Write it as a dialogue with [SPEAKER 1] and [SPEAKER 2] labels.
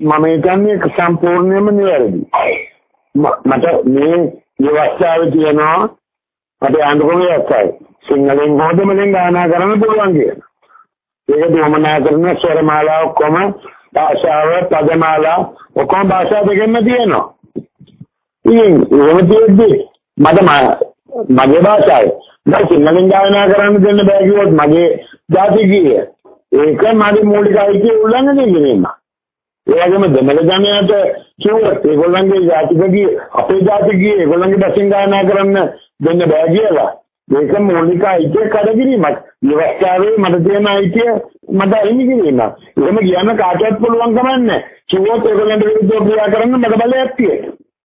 [SPEAKER 1] මම හිතන්නේ සම්පූර්ණයෙන්ම නිවැරදි. මට මේ විවස්ථාවේ තියෙනවා මට යන්න කොහොමද අවස්ථාවේ. සිංහලෙන් හොදමලෙන් ගානා කරන්න පුළුවන් කියලා. ඒක දුමනා කරන ස්වරමාලා ඔක්කොම භාෂාව පදමාලා ඔක්කොම භාෂා දෙකෙන්ම තියෙනවා. ඉතින් එහෙම තියෙද්දි මට මගේ භාෂාවේ මම සිංහලෙන් ගායනා කරන්න දෙන්න බෑ කිව්වොත් මගේ ජාතිකීය ඒක මගේ මූලික අයිතිය උල්ලංඝනය කිරීම. ඒ වගේම දෙමළ ජනයාට කිව්වොත් ඒගොල්ලන්ගේ ජාතිකීය අපේ ජාතිකීය ඒගොල්ලන්ගේ බසින් ගායනා කරන්න දෙන්න බෑ කියලා. මේක මූලික අයිතිය කඩකිරීමක්. විවස්ථාවේ මට තියෙන අයිතිය මට අයිමි කිරීමක්. එහෙම කියන්න කාටවත් පුළුවන් කමක් නැහැ. කිව්වොත් ඒගොල්ලන්ට විරුද්ධව ක්‍රියා කරන්න මට බලයක් තියෙනවා.